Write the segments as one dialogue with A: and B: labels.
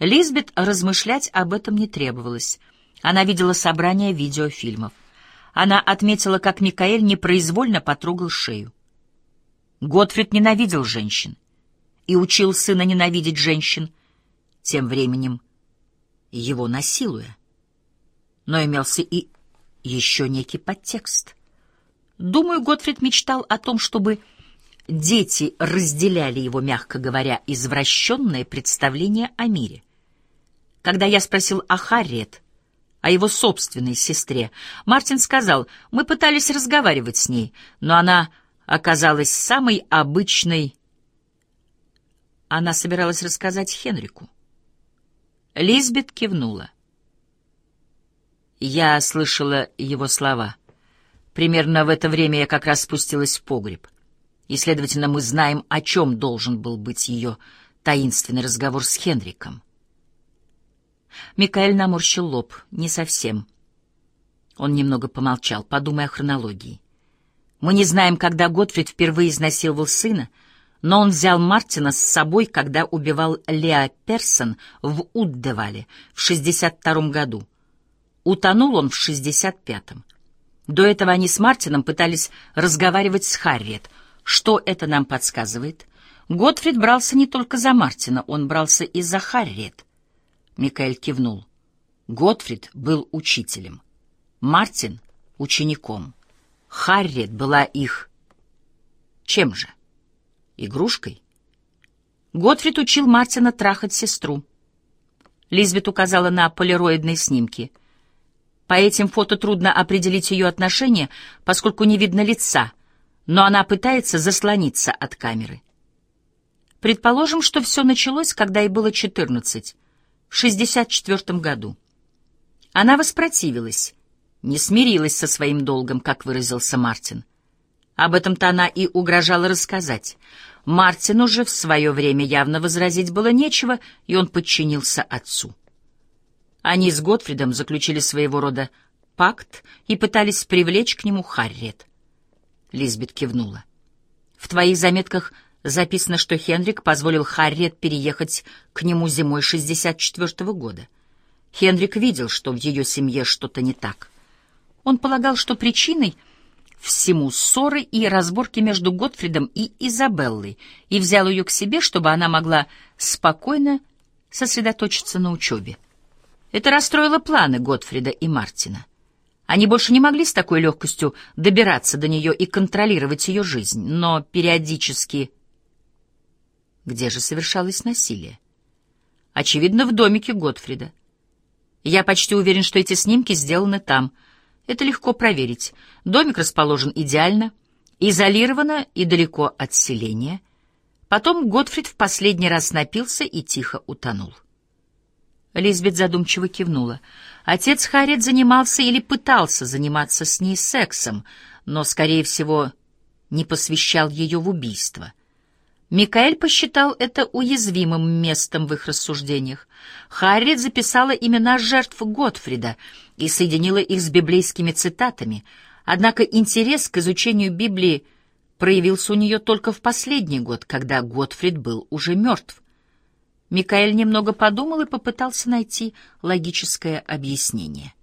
A: Лизбет размышлять об этом не требовалось. Она видела собрание видеофильмов. Она отметила, как Микаэль непроизвольно потрогал шею. Готфрид ненавидел женщин и учил сына ненавидеть женщин, тем временем его насилуя. Но имелся и еще некий подтекст. Думаю, Готфрид мечтал о том, чтобы дети разделяли его, мягко говоря, извращенное представление о мире. Когда я спросил о Харриет, о его собственной сестре, Мартин сказал, мы пытались разговаривать с ней, но она оказалась самой обычной... Она собиралась рассказать Хенрику. Лизбет кивнула. Я слышала его слова. Примерно в это время я как раз спустилась в погреб. И, следовательно, мы знаем, о чем должен был быть ее таинственный разговор с Хенриком. Микаэль наморщил лоб. Не совсем. Он немного помолчал, подумая о хронологии. Мы не знаем, когда Готфрид впервые изнасиловал сына, но он взял Мартина с собой, когда убивал Леа Персон в Уддевале в 62 году. Утонул он в 65-м. До этого они с Мартином пытались разговаривать с Харриет. Что это нам подсказывает? Готфрид брался не только за Мартина, он брался и за Харриет. Микаэль кивнул. Готфрид был учителем. Мартин — учеником. Харриет была их... Чем же? Игрушкой? Готфрид учил Мартина трахать сестру. Лизбет указала на полироидные снимки. По этим фото трудно определить ее отношение, поскольку не видно лица, но она пытается заслониться от камеры. Предположим, что все началось, когда ей было четырнадцать в 64 году. Она воспротивилась, не смирилась со своим долгом, как выразился Мартин. Об этом-то она и угрожала рассказать. Мартину же в свое время явно возразить было нечего, и он подчинился отцу. Они с Готфридом заключили своего рода пакт и пытались привлечь к нему Харриет. Лизбет кивнула. В твоих заметках Записано, что Хенрик позволил Харриет переехать к нему зимой 64 -го года. Хенрик видел, что в ее семье что-то не так. Он полагал, что причиной всему ссоры и разборки между Готфридом и Изабеллой, и взял ее к себе, чтобы она могла спокойно сосредоточиться на учебе. Это расстроило планы Готфрида и Мартина. Они больше не могли с такой легкостью добираться до нее и контролировать ее жизнь, но периодически где же совершалось насилие? Очевидно, в домике Готфрида. Я почти уверен, что эти снимки сделаны там. Это легко проверить. Домик расположен идеально, изолированно и далеко от селения. Потом Готфрид в последний раз напился и тихо утонул. Лизбет задумчиво кивнула. Отец Харриет занимался или пытался заниматься с ней сексом, но, скорее всего, не посвящал ее в убийство. Микаэль посчитал это уязвимым местом в их рассуждениях. Харриет записала имена жертв Готфрида и соединила их с библейскими цитатами, однако интерес к изучению Библии проявился у нее только в последний год, когда Готфрид был уже мертв. Микаэль немного подумал и попытался найти логическое объяснение.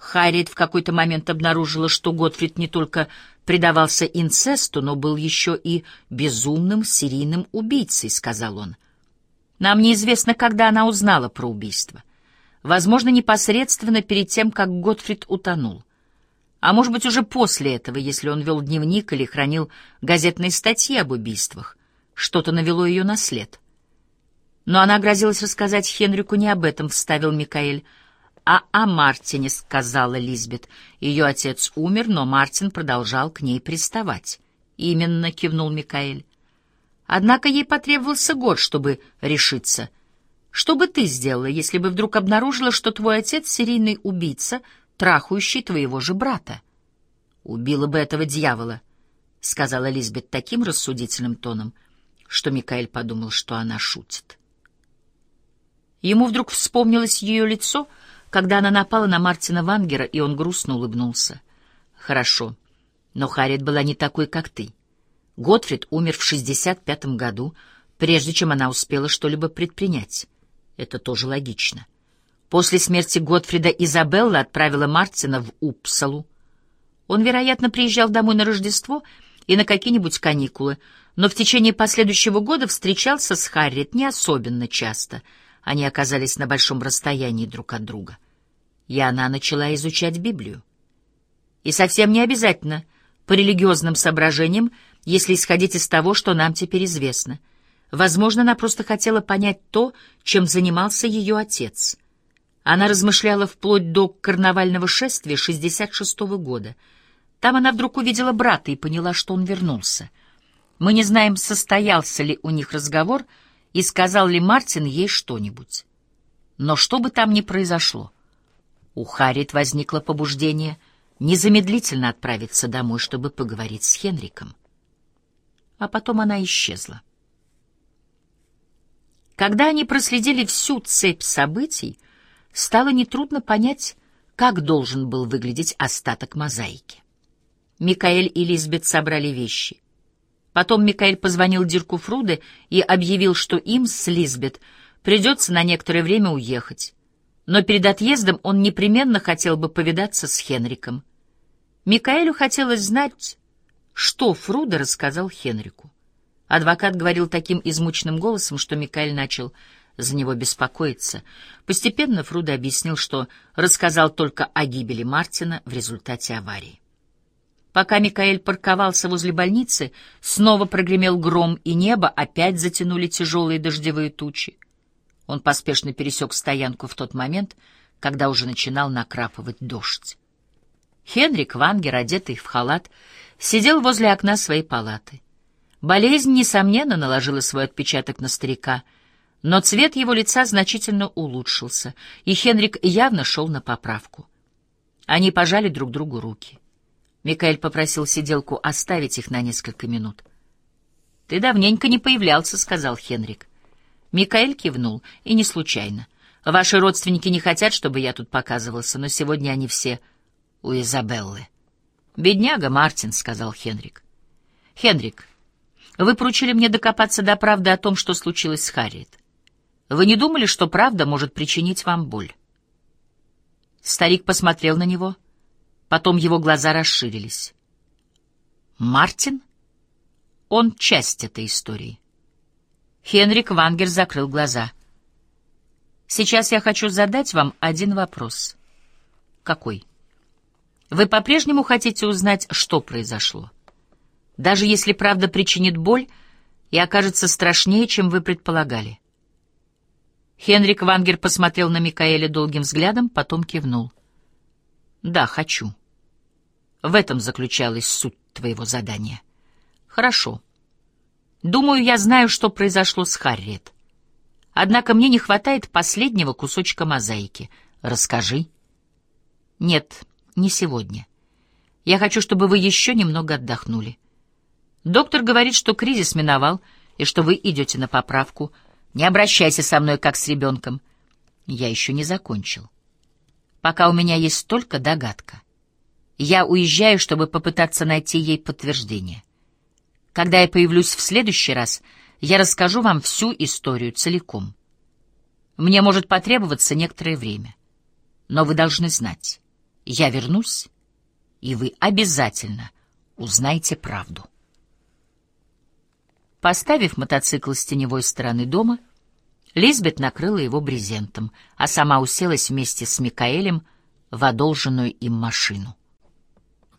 A: Харриет в какой-то момент обнаружила, что Готфрид не только предавался инцесту, но был еще и безумным серийным убийцей, — сказал он. Нам неизвестно, когда она узнала про убийство. Возможно, непосредственно перед тем, как Готфрид утонул. А может быть, уже после этого, если он вел дневник или хранил газетные статьи об убийствах. Что-то навело ее на след. Но она грозилась рассказать Хенрику не об этом, — вставил Микаэль, — а о Мартине сказала Лизбет. Ее отец умер, но Мартин продолжал к ней приставать. Именно, кивнул Микаэль. Однако ей потребовался год, чтобы решиться. Что бы ты сделала, если бы вдруг обнаружила, что твой отец — серийный убийца, трахающий твоего же брата? Убила бы этого дьявола, — сказала Лизбет таким рассудительным тоном, что Микаэль подумал, что она шутит. Ему вдруг вспомнилось ее лицо — когда она напала на Мартина Вангера, и он грустно улыбнулся. «Хорошо, но Харриет была не такой, как ты. Готфрид умер в 65-м году, прежде чем она успела что-либо предпринять. Это тоже логично. После смерти Готфрида Изабелла отправила Мартина в Упсалу. Он, вероятно, приезжал домой на Рождество и на какие-нибудь каникулы, но в течение последующего года встречался с Харриет не особенно часто. Они оказались на большом расстоянии друг от друга. И она начала изучать Библию. И совсем не обязательно по религиозным соображениям, если исходить из того, что нам теперь известно. Возможно, она просто хотела понять то, чем занимался ее отец. Она размышляла вплоть до карнавального шествия 66-го года. Там она вдруг увидела брата и поняла, что он вернулся. Мы не знаем, состоялся ли у них разговор и сказал ли Мартин ей что-нибудь. Но что бы там ни произошло, у Харриет возникло побуждение незамедлительно отправиться домой, чтобы поговорить с Хенриком. А потом она исчезла. Когда они проследили всю цепь событий, стало нетрудно понять, как должен был выглядеть остаток мозаики. Микаэль и Лизбет собрали вещи. Потом Микаэль позвонил Дирку Фруде и объявил, что им с Лизбет придется на некоторое время уехать. Но перед отъездом он непременно хотел бы повидаться с Хенриком. Микаэлю хотелось знать, что Фруда рассказал Хенрику. Адвокат говорил таким измученным голосом, что Микаэль начал за него беспокоиться. Постепенно Фруда объяснил, что рассказал только о гибели Мартина в результате аварии. Пока Микаэль парковался возле больницы, снова прогремел гром, и небо опять затянули тяжелые дождевые тучи. Он поспешно пересек стоянку в тот момент, когда уже начинал накрапывать дождь. Хенрик Вангер, одетый в халат, сидел возле окна своей палаты. Болезнь, несомненно, наложила свой отпечаток на старика — но цвет его лица значительно улучшился, и Хенрик явно шел на поправку. Они пожали друг другу руки. Микаэль попросил сиделку оставить их на несколько минут. «Ты давненько не появлялся», — сказал Хенрик. Микаэль кивнул, и не случайно. «Ваши родственники не хотят, чтобы я тут показывался, но сегодня они все у Изабеллы». «Бедняга Мартин», — сказал Хенрик. «Хенрик, вы поручили мне докопаться до правды о том, что случилось с Харриет. Вы не думали, что правда может причинить вам боль? Старик посмотрел на него, потом его глаза расширились. Мартин? Он часть этой истории. Хенрик Вангер закрыл глаза. Сейчас я хочу задать вам один вопрос. Какой? Вы по-прежнему хотите узнать, что произошло? Даже если правда причинит боль и окажется страшнее, чем вы предполагали. Хенрик Вангер посмотрел на Микаэля долгим взглядом, потом кивнул. «Да, хочу. В этом заключалась суть твоего задания. Хорошо. Думаю, я знаю, что произошло с Харриет. Однако мне не хватает последнего кусочка мозаики. Расскажи». «Нет, не сегодня. Я хочу, чтобы вы еще немного отдохнули. Доктор говорит, что кризис миновал и что вы идете на поправку — не обращайся со мной, как с ребенком. Я еще не закончил. Пока у меня есть только догадка. Я уезжаю, чтобы попытаться найти ей подтверждение. Когда я появлюсь в следующий раз, я расскажу вам всю историю целиком. Мне может потребоваться некоторое время. Но вы должны знать, я вернусь, и вы обязательно узнаете правду. Поставив мотоцикл с теневой стороны дома, Лизбет накрыла его брезентом, а сама уселась вместе с Микаэлем в одолженную им машину.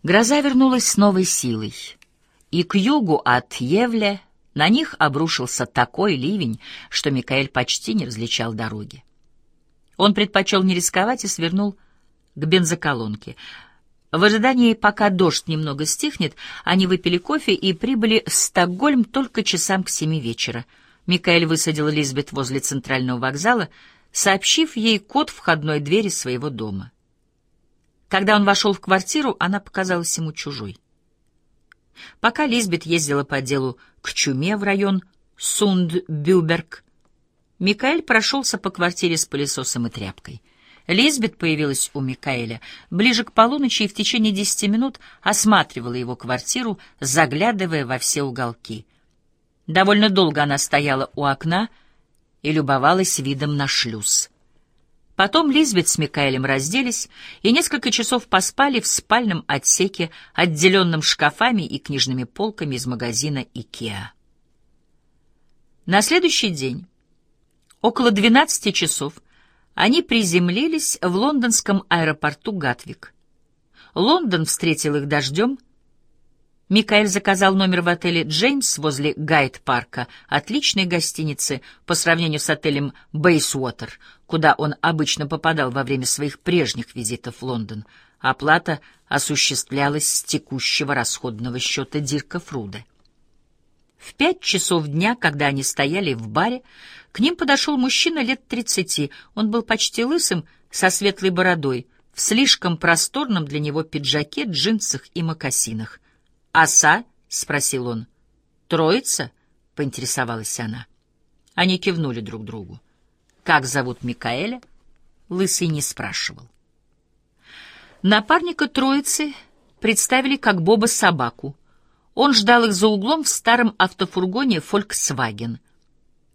A: Гроза вернулась с новой силой, и к югу от Евля на них обрушился такой ливень, что Микаэль почти не различал дороги. Он предпочел не рисковать и свернул к бензоколонке — в ожидании, пока дождь немного стихнет, они выпили кофе и прибыли в Стокгольм только часам к семи вечера. Микаэль высадил Лизбет возле центрального вокзала, сообщив ей код входной двери своего дома. Когда он вошел в квартиру, она показалась ему чужой. Пока Лизбет ездила по делу к чуме в район Сундбюберг, Микаэль прошелся по квартире с пылесосом и тряпкой — Лизбет появилась у Микаэля ближе к полуночи и в течение десяти минут осматривала его квартиру, заглядывая во все уголки. Довольно долго она стояла у окна, и любовалась видом на шлюз. Потом Лизбет с Микаэлем разделись и несколько часов поспали в спальном отсеке, отделенном шкафами и книжными полками из магазина «Икеа». На следующий день, около 12 часов, они приземлились в лондонском аэропорту Гатвик. Лондон встретил их дождем. Микаэль заказал номер в отеле «Джеймс» возле Гайд-парка, отличной гостиницы по сравнению с отелем «Бейсуотер», куда он обычно попадал во время своих прежних визитов в Лондон. Оплата осуществлялась с текущего расходного счета Дирка Фруда. В пять часов дня, когда они стояли в баре, к ним подошел мужчина лет тридцати. Он был почти лысым, со светлой бородой, в слишком просторном для него пиджаке, джинсах и мокасинах. «Оса?» — спросил он. «Троица?» — поинтересовалась она. Они кивнули друг другу. «Как зовут Микаэля?» Лысый не спрашивал. Напарника троицы представили как Боба собаку. Он ждал их за углом в старом автофургоне «Фольксваген».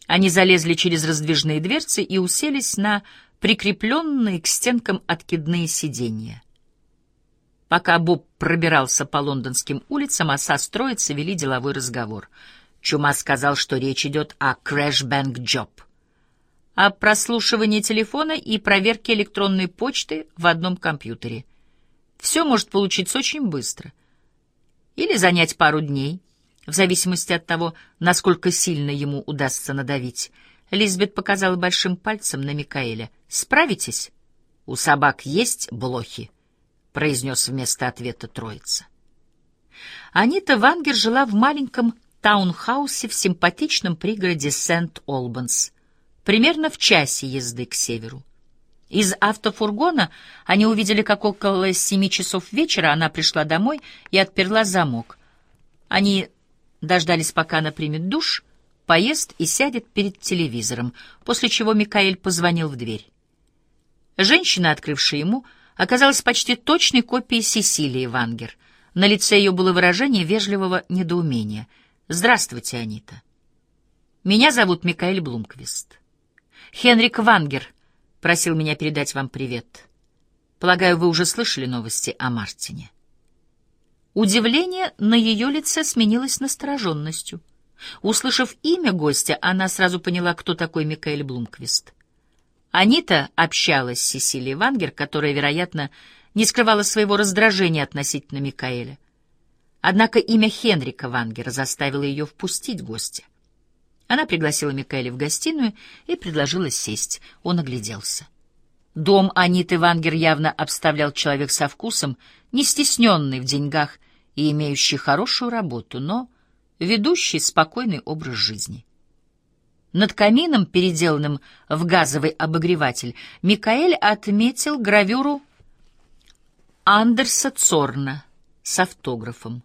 A: Они залезли через раздвижные дверцы и уселись на прикрепленные к стенкам откидные сиденья. Пока Боб пробирался по лондонским улицам, Оса с Троицей вели деловой разговор. Чума сказал, что речь идет о crash-bank job, о прослушивании телефона и проверке электронной почты в одном компьютере. Все может получиться очень быстро. Или занять пару дней, в зависимости от того, насколько сильно ему удастся надавить. Лизбет показала большим пальцем на Микаэля. «Справитесь?» «У собак есть блохи», — произнес вместо ответа троица. Анита Вангер жила в маленьком таунхаусе в симпатичном пригороде Сент-Олбанс, примерно в часе езды к северу. Из автофургона они увидели, как около семи часов вечера она пришла домой и отперла замок. Они дождались, пока она примет душ, поест и сядет перед телевизором, после чего Микаэль позвонил в дверь. Женщина, открывшая ему, оказалась почти точной копией Сесилии Вангер. На лице ее было выражение вежливого недоумения. «Здравствуйте, Анита. Меня зовут Микаэль Блумквист. Хенрик Вангер просил меня передать вам привет. Полагаю, вы уже слышали новости о Мартине». Удивление на ее лице сменилось настороженностью. Услышав имя гостя, она сразу поняла, кто такой Микаэль Блумквист. Анита общалась с Сесилией Вангер, которая, вероятно, не скрывала своего раздражения относительно Микаэля. Однако имя Хенрика Вангера заставило ее впустить гостя. Она пригласила Микаэля в гостиную и предложила сесть. Он огляделся. Дом Аниты Вангер явно обставлял человек со вкусом, не стесненный в деньгах и имеющий хорошую работу, но ведущий спокойный образ жизни. Над камином, переделанным в газовый обогреватель, Микаэль отметил гравюру Андерса Цорна с автографом.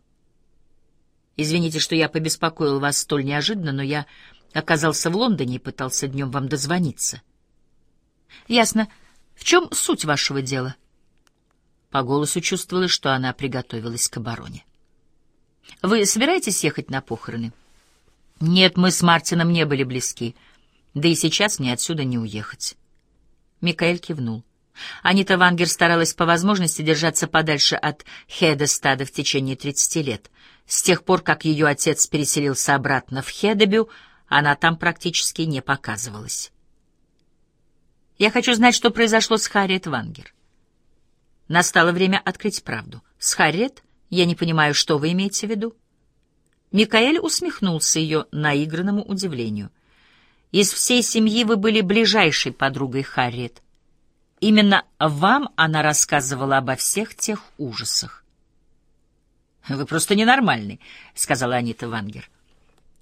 A: «Извините, что я побеспокоил вас столь неожиданно, но я оказался в Лондоне и пытался днем вам дозвониться». «Ясно. В чем суть вашего дела?» По голосу чувствовалось, что она приготовилась к обороне. «Вы собираетесь ехать на похороны?» «Нет, мы с Мартином не были близки. Да и сейчас мне отсюда не уехать». Микаэль кивнул. Анита Вангер старалась по возможности держаться подальше от Хедестада в течение 30 лет. С тех пор, как ее отец переселился обратно в Хедебю, она там практически не показывалась. «Я хочу знать, что произошло с Харриет Вангер». Настало время открыть правду. С Харриет я не понимаю, что вы имеете в виду. Микаэль усмехнулся ее наигранному удивлению. Из всей семьи вы были ближайшей подругой Харриет. Именно вам она рассказывала обо всех тех ужасах. «Вы просто ненормальный», — сказала Анита Вангер.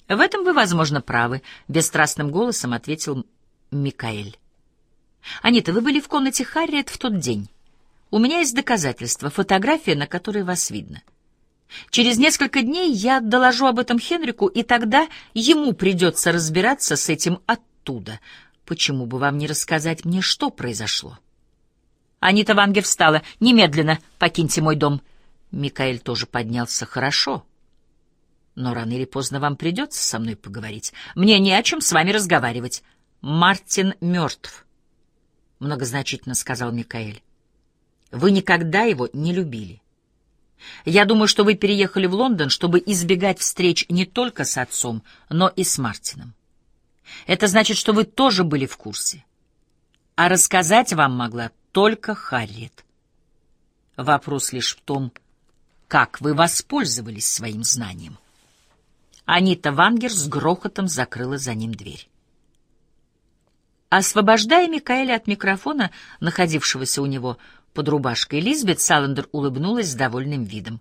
A: «В этом вы, возможно, правы», — бесстрастным голосом ответил Микаэль. «Анита, вы были в комнате Харриет в тот день?» У меня есть доказательства, фотография, на которой вас видно. Через несколько дней я доложу об этом Хенрику, и тогда ему придется разбираться с этим оттуда. Почему бы вам не рассказать мне, что произошло? Анита Вангер встала. «Немедленно покиньте мой дом». Микаэль тоже поднялся. «Хорошо. Но рано или поздно вам придется со мной поговорить. Мне не о чем с вами разговаривать. Мартин мертв, — многозначительно сказал Микаэль. Вы никогда его не любили. Я думаю, что вы переехали в Лондон, чтобы избегать встреч не только с отцом, но и с Мартином. Это значит, что вы тоже были в курсе. А рассказать вам могла только Харриет. Вопрос лишь в том, как вы воспользовались своим знанием. Анита Вангер с грохотом закрыла за ним дверь. Освобождая Микаэля от микрофона, находившегося у него под рубашкой, Лизбет Саландер улыбнулась с довольным видом.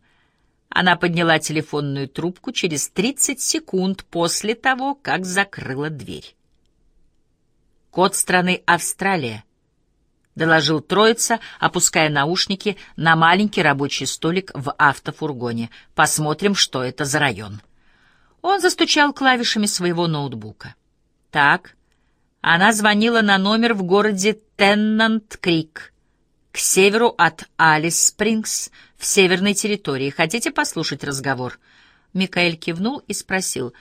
A: Она подняла телефонную трубку через 30 секунд после того, как закрыла дверь. «Код страны Австралия», — доложил троица, опуская наушники на маленький рабочий столик в автофургоне. «Посмотрим, что это за район». Он застучал клавишами своего ноутбука. «Так, она звонила на номер в городе Теннант-Крик» к северу от Алис-Спрингс, в северной территории. Хотите послушать разговор?» Микаэль кивнул и спросил,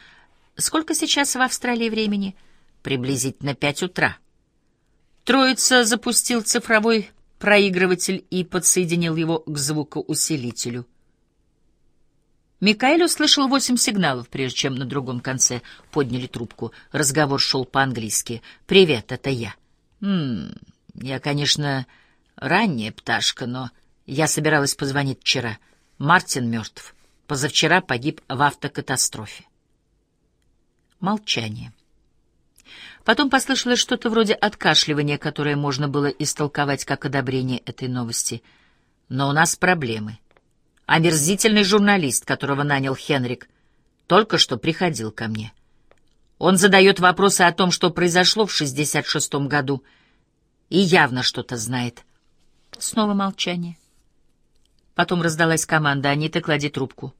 A: «Сколько сейчас в Австралии времени?» «Приблизительно пять утра». Троица запустил цифровой проигрыватель и подсоединил его к звукоусилителю. Микаэль услышал восемь сигналов, прежде чем на другом конце подняли трубку. Разговор шел по-английски. «Привет, это я». «Ммм, я, конечно...» Ранняя пташка, но я собиралась позвонить вчера. Мартин мертв. Позавчера погиб в автокатастрофе. Молчание. Потом послышалось что-то вроде откашливания, которое можно было истолковать как одобрение этой новости. Но у нас проблемы. Омерзительный журналист, которого нанял Хенрик, только что приходил ко мне. Он задает вопросы о том, что произошло в 66-м году, и явно что-то знает. Снова молчание. Потом раздалась команда «Анита, клади трубку».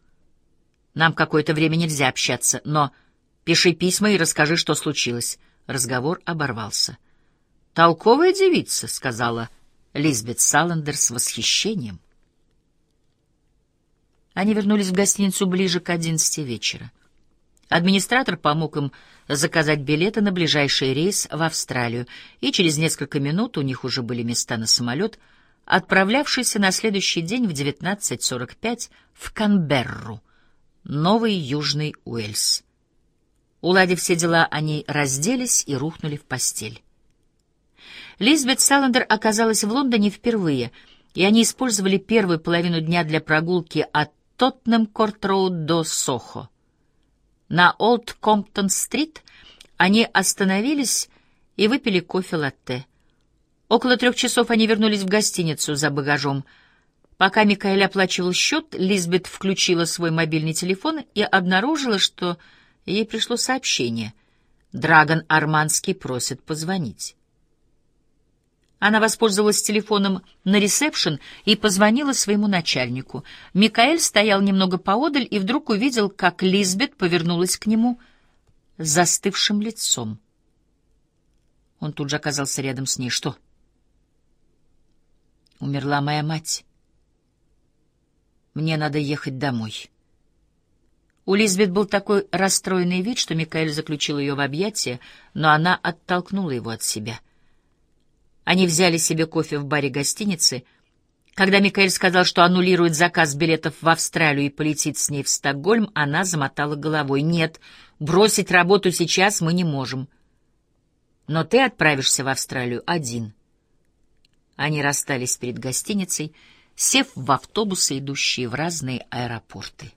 A: «Нам какое-то время нельзя общаться, но пиши письма и расскажи, что случилось». Разговор оборвался. «Толковая девица», — сказала Лизбет Саландер с восхищением. Они вернулись в гостиницу ближе к одиннадцати вечера. Администратор помог им заказать билеты на ближайший рейс в Австралию, и через несколько минут у них уже были места на самолет — отправлявшийся на следующий день в 19.45 в Канберру, Новый Южный Уэльс. Уладив все дела, они разделись и рухнули в постель. Лизбет Саландер оказалась в Лондоне впервые, и они использовали первую половину дня для прогулки от Тоттенем-Корт-Роуд до Сохо. На Олд Комптон-стрит они остановились и выпили кофе-латте — Около трех часов они вернулись в гостиницу за багажом. Пока Микаэль оплачивал счет, Лизбет включила свой мобильный телефон и обнаружила, что ей пришло сообщение. Драгон Арманский просит позвонить. Она воспользовалась телефоном на ресепшн и позвонила своему начальнику. Микаэль стоял немного поодаль и вдруг увидел, как Лизбет повернулась к нему застывшим лицом. Он тут же оказался рядом с ней. «Что?» Умерла моя мать. Мне надо ехать домой. У Лизбет был такой расстроенный вид, что Микаэль заключил ее в объятия, но она оттолкнула его от себя. Они взяли себе кофе в баре гостиницы. Когда Микаэль сказал, что аннулирует заказ билетов в Австралию и полетит с ней в Стокгольм, она замотала головой. «Нет, бросить работу сейчас мы не можем. Но ты отправишься в Австралию один». Они расстались перед гостиницей, сев в автобусы, идущие в разные аэропорты.